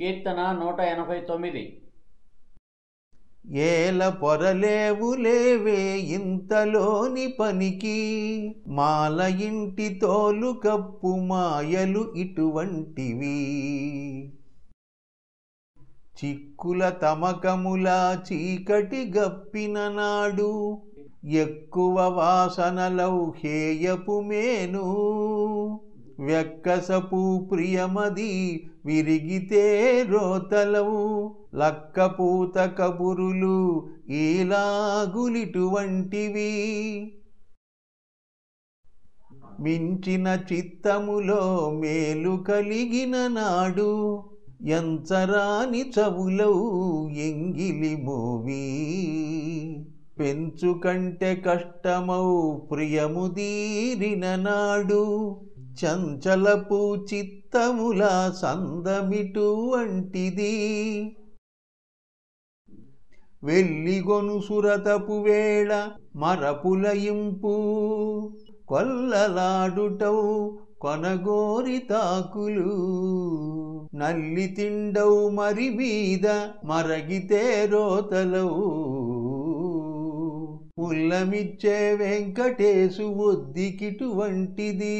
కీర్తన నూట ఎనభై తొమ్మిది. ఏల పొరలేవులేవే ఇంతలోని పనికి మాల ఇంటి తోలు కప్పు మాయలు ఇటువంటివి. చిక్కుల తమకముల చీకటి గప్పిన నాడు ఎక్కువ వాసనలౌహేయపు మేను. వెక్కసపు ప్రియమది విరిగితే రోతలవు. లక్కపూత కబురులు ఈలాగులిటువంటివి మించిన చిత్తములో మేలు కలిగిన నాడు ఎంచరాని చవులవు ఎంగిలి మోవి. పెంచుకంటే కష్టమౌ ప్రియముదీరిన నాడు చంచలపు చిత్తముల సందమిటు వంటిది. వెల్లిగొను సురతపు వేళ మరపులయింపు. కొల్లలాడుటౌ కొనగోరి తాకులు. నల్లి తిండౌ మరి మీద మరగితే రోతలవు ముల్లమిచ్చే వెంకటేశు ఒద్దికిటువంటిది